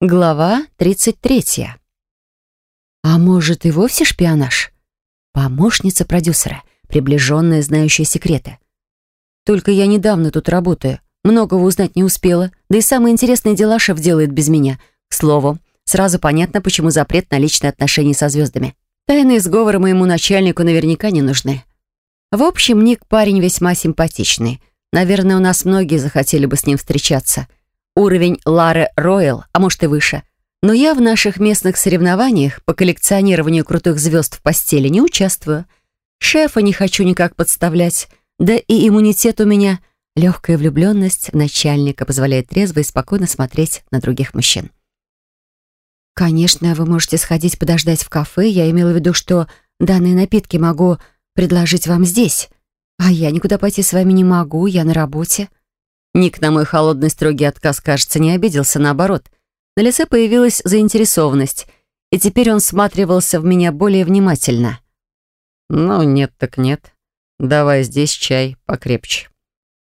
Глава 33. А может и вовсе шпионаж? Помощница продюсера, приближенная, знающая секреты. Только я недавно тут работаю, многого узнать не успела, да и самые интересные дела шеф делает без меня. К слову, сразу понятно, почему запрет на личные отношения со звездами. Тайные сговоры моему начальнику наверняка не нужны. В общем, Ник парень весьма симпатичный. Наверное, у нас многие захотели бы с ним встречаться уровень Лары Ройл, а может и выше. Но я в наших местных соревнованиях по коллекционированию крутых звезд в постели не участвую. Шефа не хочу никак подставлять, да и иммунитет у меня. Легкая влюбленность начальника позволяет трезво и спокойно смотреть на других мужчин. Конечно, вы можете сходить подождать в кафе. Я имела в виду, что данные напитки могу предложить вам здесь. А я никуда пойти с вами не могу, я на работе. Ник на мой холодный строгий отказ, кажется, не обиделся, наоборот. На лице появилась заинтересованность, и теперь он всматривался в меня более внимательно. «Ну, нет так нет. Давай здесь чай покрепче».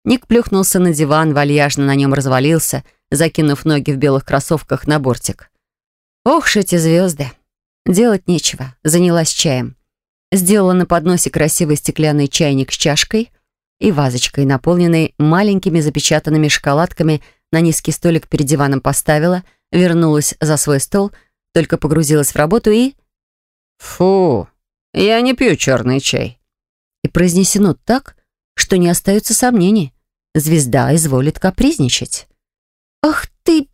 Ник плюхнулся на диван, вальяжно на нем развалился, закинув ноги в белых кроссовках на бортик. «Ох ж эти звезды!» Делать нечего, занялась чаем. Сделала на подносе красивый стеклянный чайник с чашкой, и вазочкой, наполненной маленькими запечатанными шоколадками, на низкий столик перед диваном поставила, вернулась за свой стол, только погрузилась в работу и... «Фу, я не пью черный чай». И произнесено так, что не остается сомнений. Звезда изволит капризничать. «Ах ты,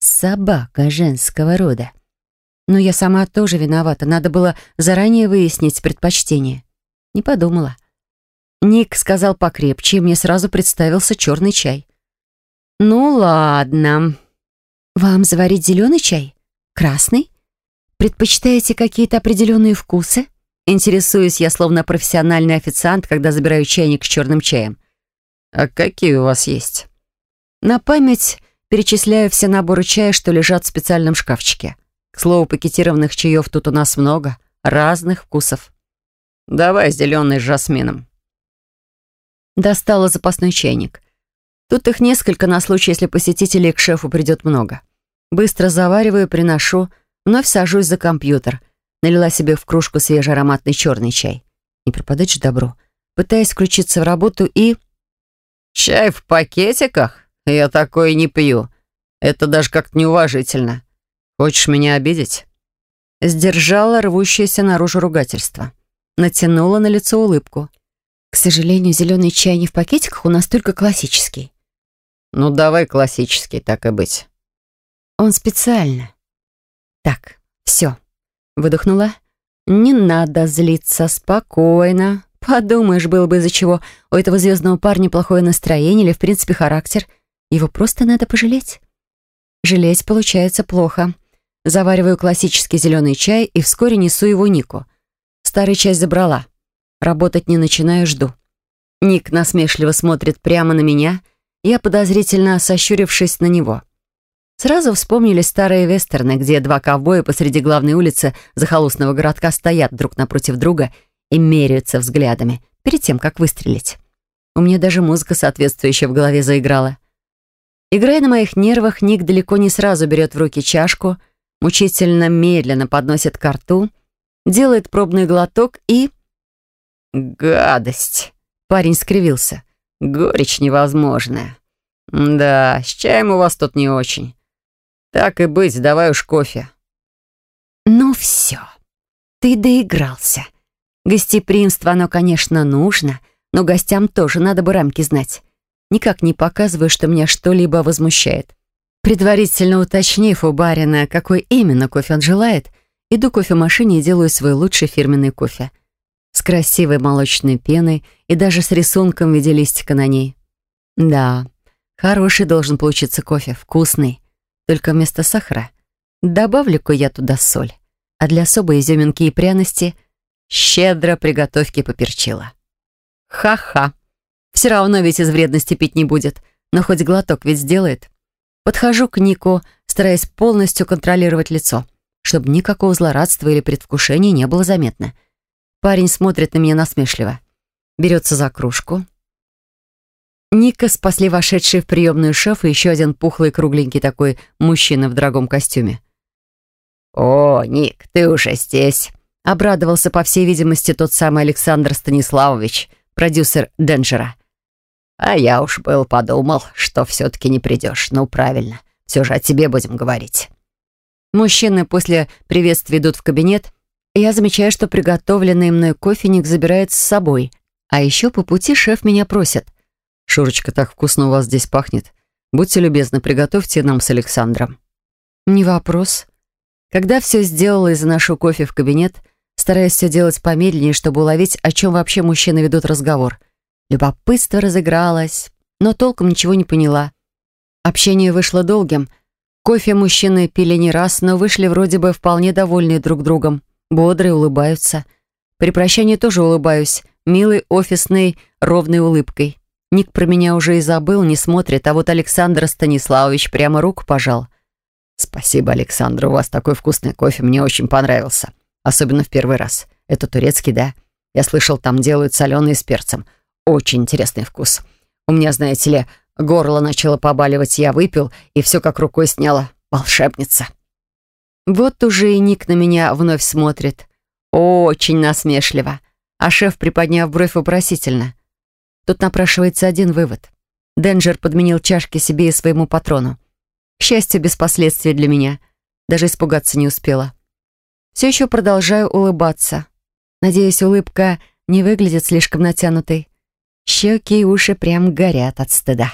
собака женского рода!» Но я сама тоже виновата. Надо было заранее выяснить предпочтение. Не подумала. Ник сказал покрепче, и мне сразу представился черный чай. «Ну ладно. Вам заварить зеленый чай? Красный? Предпочитаете какие-то определенные вкусы?» Интересуюсь я, словно профессиональный официант, когда забираю чайник с черным чаем. «А какие у вас есть?» На память перечисляю все наборы чая, что лежат в специальном шкафчике. К слову, пакетированных чаев тут у нас много, разных вкусов. «Давай зеленый с жасмином», Достала запасной чайник. Тут их несколько на случай, если посетителей к шефу придет много. Быстро завариваю, приношу, вновь сажусь за компьютер. Налила себе в кружку свежий ароматный черный чай. Не пропадать же добро. Пытаясь включиться в работу и... «Чай в пакетиках? Я такой не пью. Это даже как-то неуважительно. Хочешь меня обидеть?» Сдержала рвущееся наружу ругательство. Натянула на лицо улыбку. К сожалению, зеленый чай не в пакетиках, у нас только классический. Ну, давай классический, так и быть. Он специально. Так, все. Выдохнула. Не надо злиться, спокойно. Подумаешь, было бы из-за чего. У этого звездного парня плохое настроение или, в принципе, характер. Его просто надо пожалеть. Жалеть получается плохо. Завариваю классический зеленый чай и вскоре несу его Нику. Старый чай забрала. Работать не начинаю, жду. Ник насмешливо смотрит прямо на меня, я подозрительно сощурившись на него. Сразу вспомнили старые вестерны, где два ковбоя посреди главной улицы захолустного городка стоят друг напротив друга и меряются взглядами перед тем, как выстрелить. У меня даже музыка соответствующая в голове заиграла. Играя на моих нервах, Ник далеко не сразу берет в руки чашку, мучительно медленно подносит ко рту, делает пробный глоток и «Гадость!» Парень скривился. «Горечь невозможная. Да, с чаем у вас тут не очень. Так и быть, давай уж кофе». «Ну все, ты доигрался. Гостеприимство оно, конечно, нужно, но гостям тоже надо бы рамки знать. Никак не показываю, что меня что-либо возмущает. Предварительно уточнив у барина, какой именно кофе он желает, иду к кофемашине и делаю свой лучший фирменный кофе — с красивой молочной пеной и даже с рисунком в виде листика на ней. Да, хороший должен получиться кофе, вкусный. Только вместо сахара добавлю-ка я туда соль. А для особой изюминки и пряности щедро приготовки поперчила. Ха-ха. Все равно ведь из вредности пить не будет, но хоть глоток ведь сделает. Подхожу к Нику, стараясь полностью контролировать лицо, чтобы никакого злорадства или предвкушения не было заметно. Парень смотрит на меня насмешливо. Берется за кружку. Ника спасли вошедший в приемную шеф и еще один пухлый кругленький такой мужчина в дорогом костюме. «О, Ник, ты уже здесь!» Обрадовался, по всей видимости, тот самый Александр Станиславович, продюсер Денджера. «А я уж был подумал, что все-таки не придешь. Ну, правильно, все же о тебе будем говорить». Мужчины после приветствия идут в кабинет, я замечаю, что приготовленный мной кофейник забирает с собой. А еще по пути шеф меня просит. «Шурочка, так вкусно у вас здесь пахнет. Будьте любезны, приготовьте нам с Александром». «Не вопрос». Когда все сделала и заношу кофе в кабинет, стараясь все делать помедленнее, чтобы уловить, о чем вообще мужчины ведут разговор. Любопытство разыгралось, но толком ничего не поняла. Общение вышло долгим. Кофе мужчины пили не раз, но вышли вроде бы вполне довольные друг другом. Бодрые, улыбаются. При прощании тоже улыбаюсь, милой, офисной, ровной улыбкой. Ник про меня уже и забыл, не смотрит, а вот Александр Станиславович прямо руку пожал. «Спасибо, Александр, у вас такой вкусный кофе, мне очень понравился. Особенно в первый раз. Это турецкий, да? Я слышал, там делают соленые с перцем. Очень интересный вкус. У меня, знаете ли, горло начало побаливать, я выпил, и все как рукой сняло. Волшебница». Вот уже и Ник на меня вновь смотрит. Очень насмешливо. А шеф, приподняв бровь вопросительно. Тут напрашивается один вывод. Денджер подменил чашки себе и своему патрону. К счастью, без последствий для меня. Даже испугаться не успела. Все еще продолжаю улыбаться. Надеюсь, улыбка не выглядит слишком натянутой. Щеки и уши прям горят от стыда.